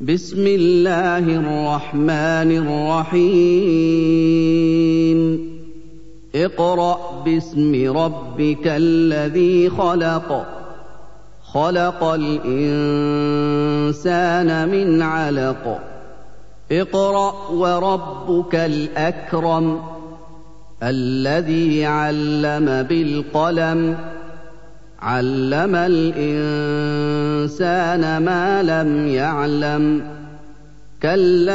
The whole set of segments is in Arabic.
بسم الله الرحمن الرحيم. اقرأ باسم ربك الذي خلق. خلق الإنسان من علق. اقرأ وربك الأكرم الذي علم بالقلم. عَلَّمَ الْإِنسَانَ مَا لَمْ يَعْلَمْ. كَلَّا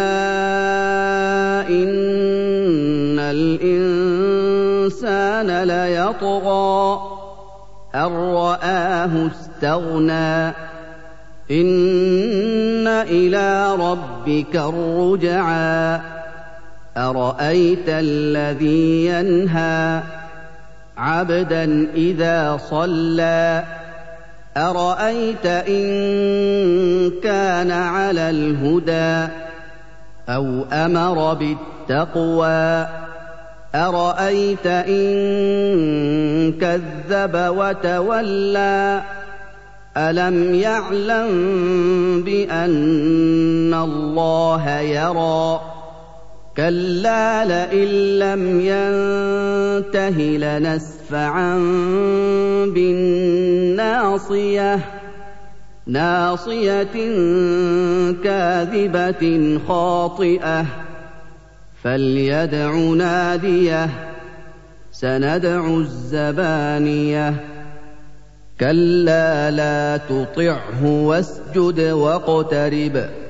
إِنَّ الْإِنسَانَ لَيَطْغَىٰ. أَن رَّآهُ اسْتَغْنَىٰ. إِنَّ إِلَىٰ رَبِّكَ الرُّجْعَىٰ. أَرَأَيْتَ الَّذِي يَنْهَىٰ عَبْدًا إِذَا صَلَّىٰ. أَرَأَيْتَ إِن كَانَ عَلَى الْهُدَىٰ أَوْ أَمَرَ بِالتَّقْوَىٰ أَرَأَيْتَ إِن كَذَّبَ وَتَوَلَّىٰ أَلَمْ يَعْلَم بِأَنَّ اللَّهَ يَرَىٰ كَلَّا لَئِن لَّمْ يَنتَهِ لَنَسْفَعًا بِالنَّاصِيَةِ نَاصِيَةٍ كَاذِبَةٍ خَاطِئَةٍ. فَلْيَدْعُ نَادِيَهُ سَنَدْعُ الزَّبَانِيَةَ. كَلَّا لَا تُطِعْهُ وَاسْجُدْ وَاقْتَرِب.